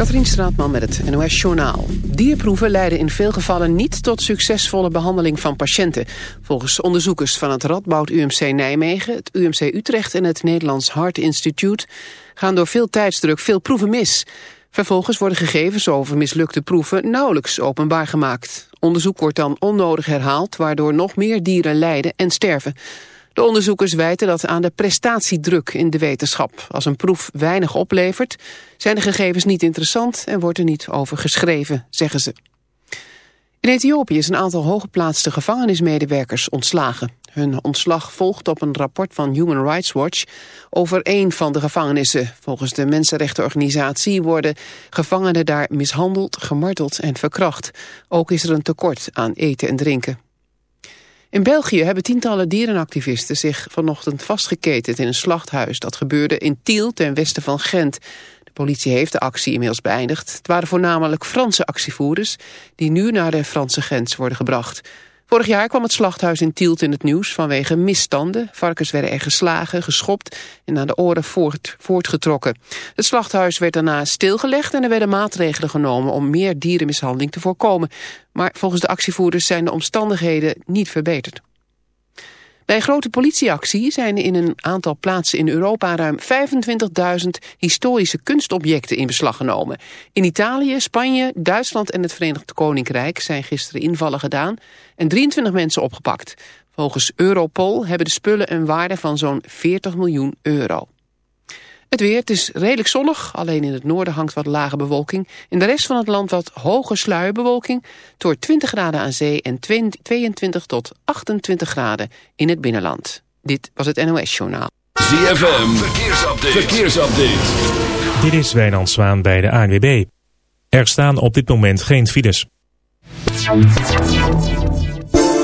Katrien Straatman met het NOS Journaal. Dierproeven leiden in veel gevallen niet tot succesvolle behandeling van patiënten. Volgens onderzoekers van het Radboud UMC Nijmegen, het UMC Utrecht en het Nederlands Hart Instituut gaan door veel tijdsdruk veel proeven mis. Vervolgens worden gegevens over mislukte proeven nauwelijks openbaar gemaakt. Onderzoek wordt dan onnodig herhaald, waardoor nog meer dieren lijden en sterven. De onderzoekers wijten dat aan de prestatiedruk in de wetenschap. Als een proef weinig oplevert, zijn de gegevens niet interessant en wordt er niet over geschreven, zeggen ze. In Ethiopië is een aantal hooggeplaatste gevangenismedewerkers ontslagen. Hun ontslag volgt op een rapport van Human Rights Watch over één van de gevangenissen. Volgens de mensenrechtenorganisatie worden gevangenen daar mishandeld, gemarteld en verkracht. Ook is er een tekort aan eten en drinken. In België hebben tientallen dierenactivisten zich vanochtend vastgeketend in een slachthuis. Dat gebeurde in Tiel ten westen van Gent. De politie heeft de actie inmiddels beëindigd. Het waren voornamelijk Franse actievoerders die nu naar de Franse grens worden gebracht. Vorig jaar kwam het slachthuis in Tielt in het nieuws vanwege misstanden. Varkens werden er geslagen, geschopt en aan de oren voort, voortgetrokken. Het slachthuis werd daarna stilgelegd en er werden maatregelen genomen om meer dierenmishandeling te voorkomen. Maar volgens de actievoerders zijn de omstandigheden niet verbeterd. Bij een grote politieactie zijn in een aantal plaatsen in Europa ruim 25.000 historische kunstobjecten in beslag genomen. In Italië, Spanje, Duitsland en het Verenigd Koninkrijk zijn gisteren invallen gedaan en 23 mensen opgepakt. Volgens Europol hebben de spullen een waarde van zo'n 40 miljoen euro. Het weer, het is redelijk zonnig. Alleen in het noorden hangt wat lage bewolking. In de rest van het land wat hoge sluierbewolking. Door 20 graden aan zee en 22 tot 28 graden in het binnenland. Dit was het NOS Journaal. ZFM, verkeersupdate. verkeersupdate. Dit is Wijnand Zwaan bij de ANWB. Er staan op dit moment geen files.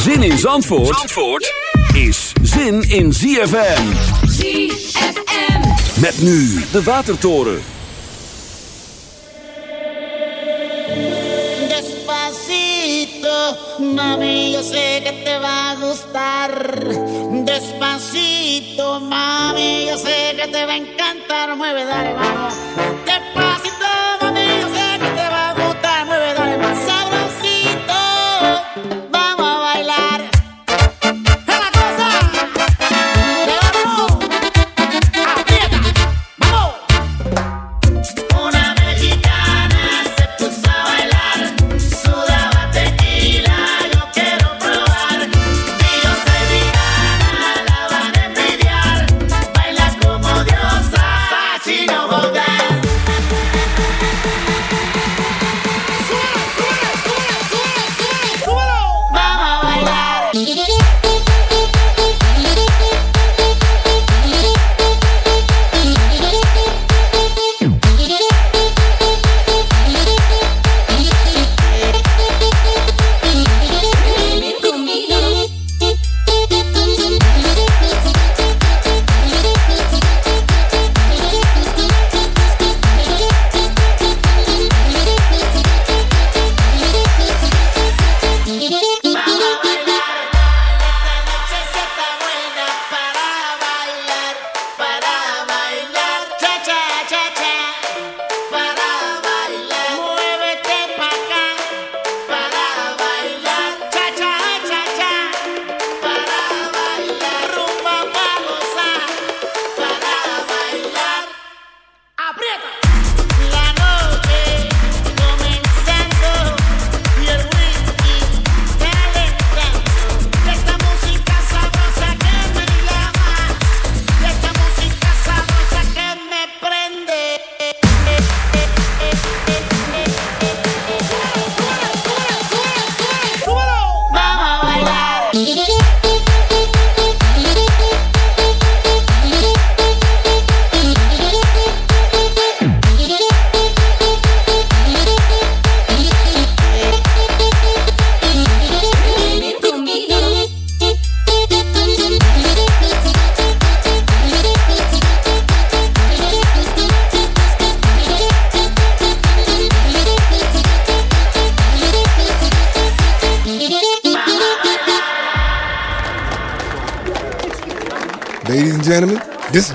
Zin in Zandvoort, Zandvoort is zin in ZFM. ZFM. Met nu de Watertoren. Despacito, mami, yo sé que te va a gustar. Despacito, mami, yo sé que te va a encantar. Mueve, dale, vamos.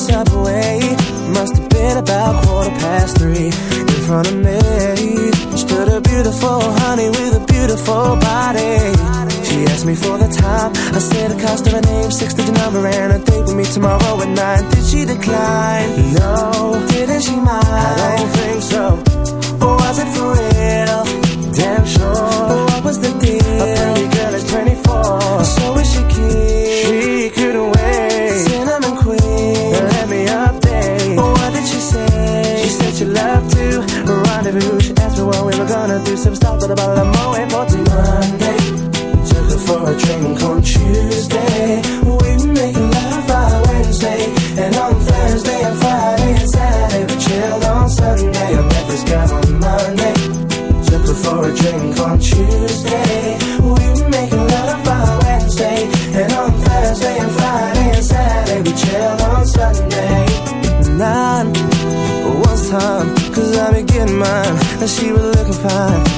Subway, must have been about quarter past three. In front of me stood a beautiful honey with a beautiful body. She asked me for the time. I said the cost of her name, six digit number, and a date with me tomorrow at nine. Did she decline? No. Didn't she mind? I don't think so. Was it for real? Damn sure. Some stuff, but about a Moet for till Monday. Took her for a drink on Tuesday. We were making love by Wednesday. And on Thursday and Friday and Saturday, we chilled on Sunday. I met this girl on Monday. Took her for a drink on Tuesday. We were making love by Wednesday. And on Thursday and Friday and Saturday, we chilled on Sunday. Nine was time, cause I be getting mine. And she was looking fine.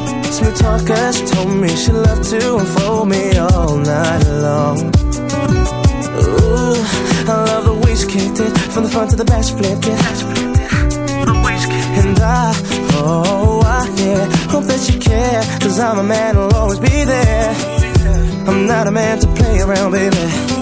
Talker, she told me she loved to unfold me all night long. Ooh, I love the way she kicked it. From the front to the back, she flipped it. And I, oh, I, yeah, hope that you care. Cause I'm a man who'll always be there. I'm not a man to play around, baby.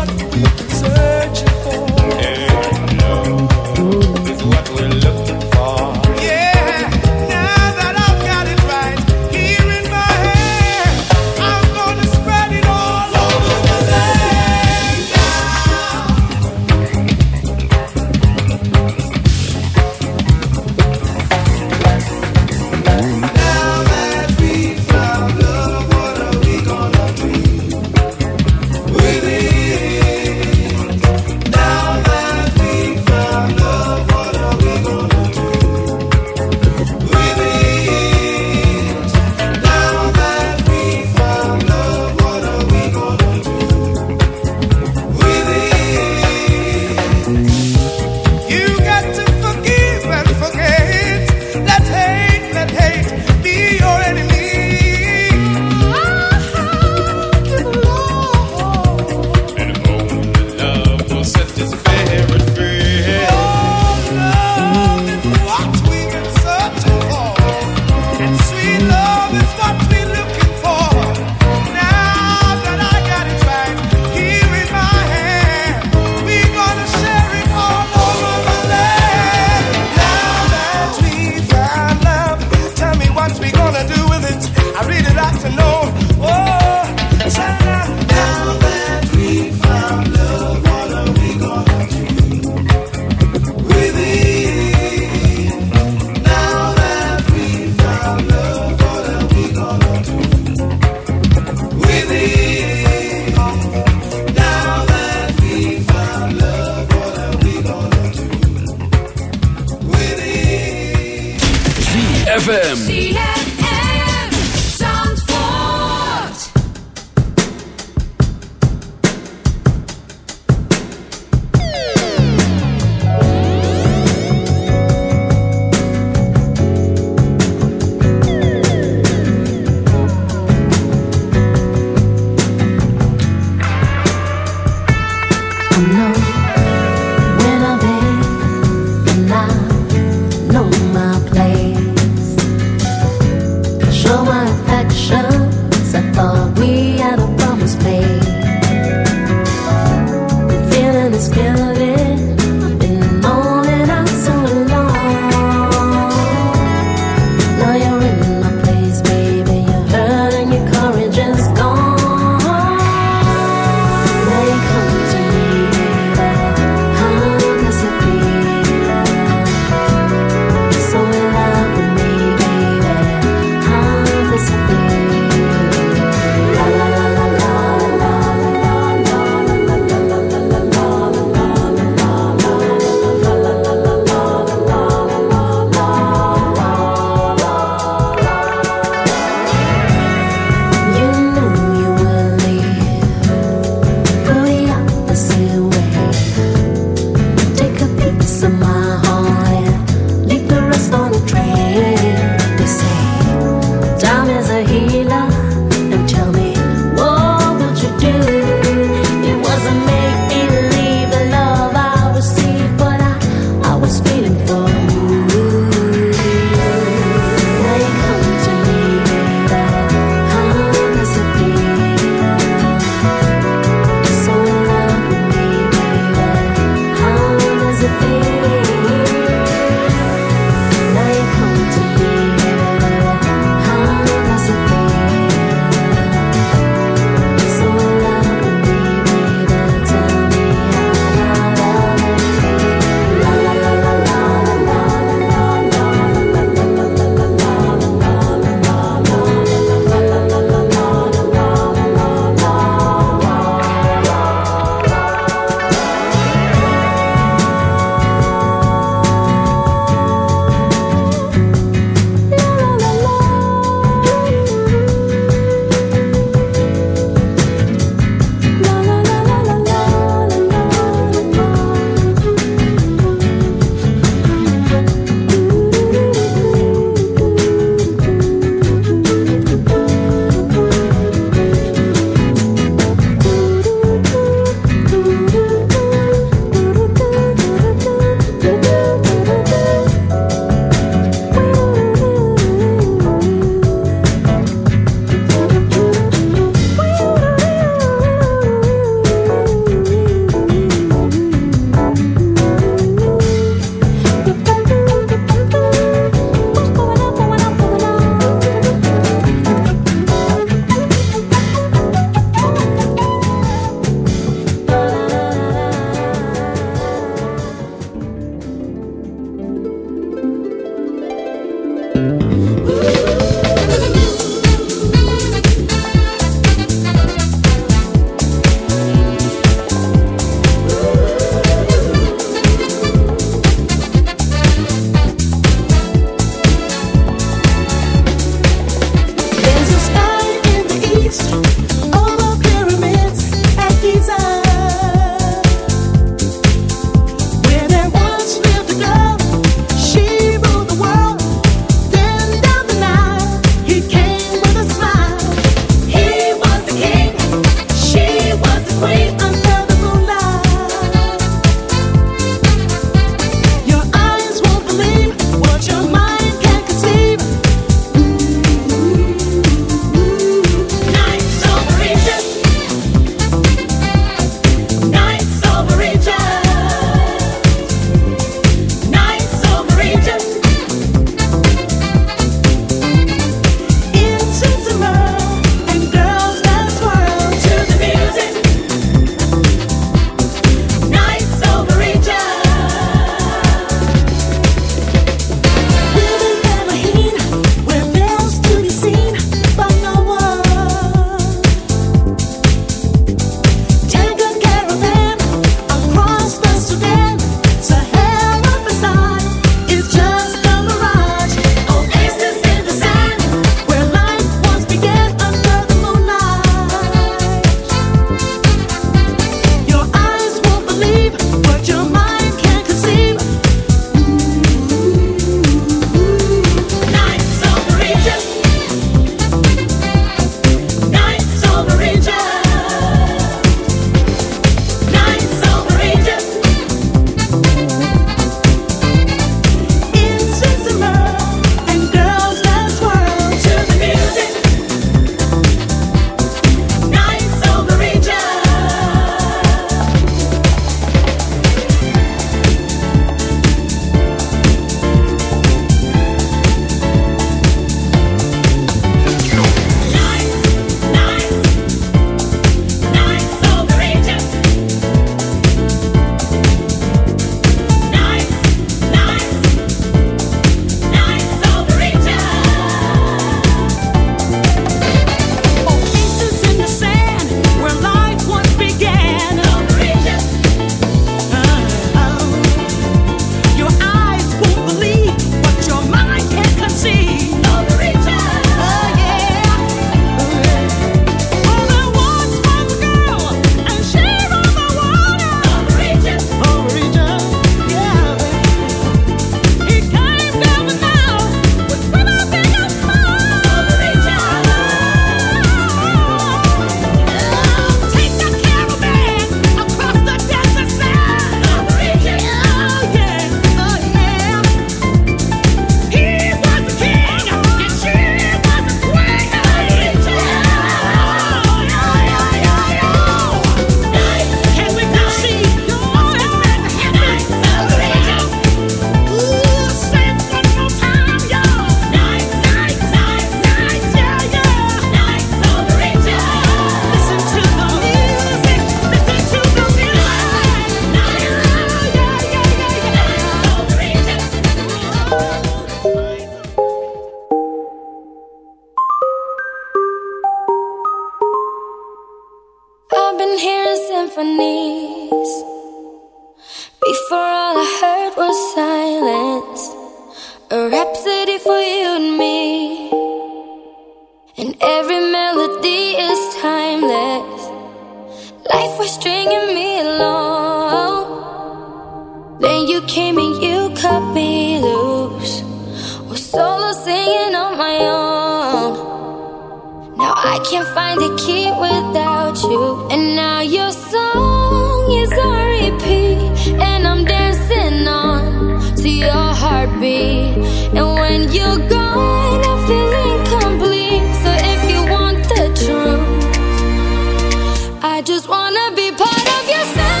Be part of your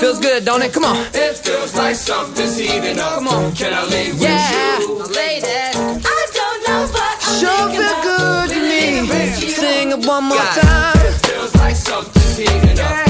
Feels good, don't it? Come on. It feels like something's heating up. Come on. Can I leave with you? lady? I don't know, but I'm sure feel good to me. Sing it one more God. time. It feels like something's heating up. Yeah.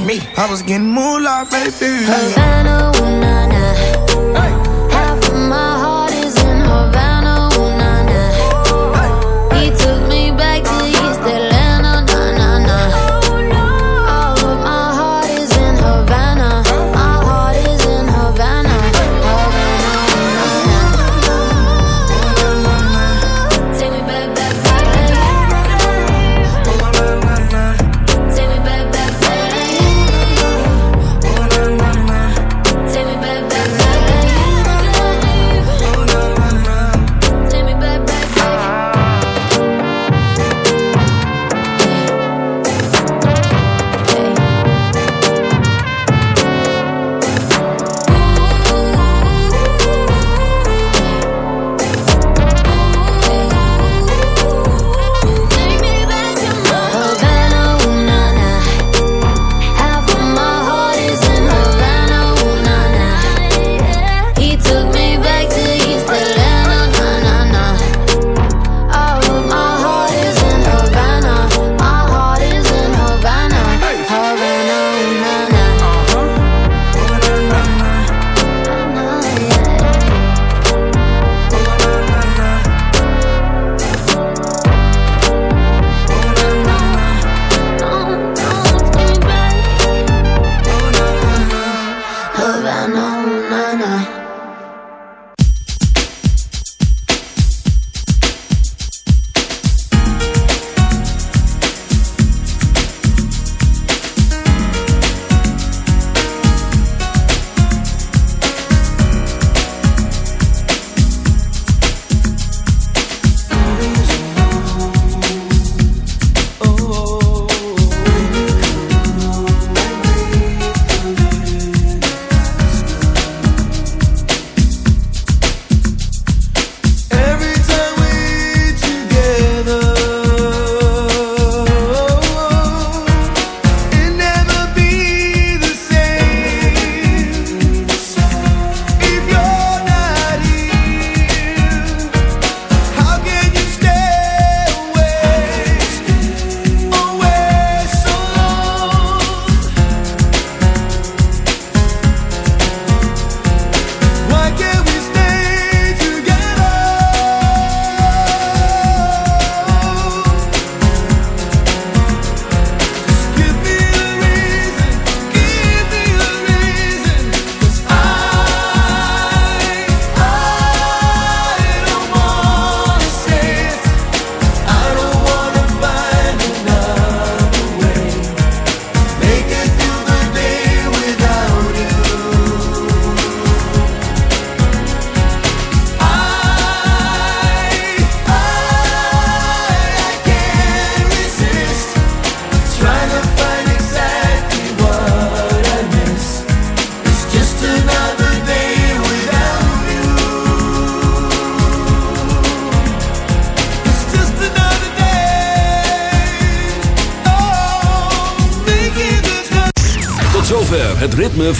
me. I was getting moonlight, baby. Havana, ooh, nah,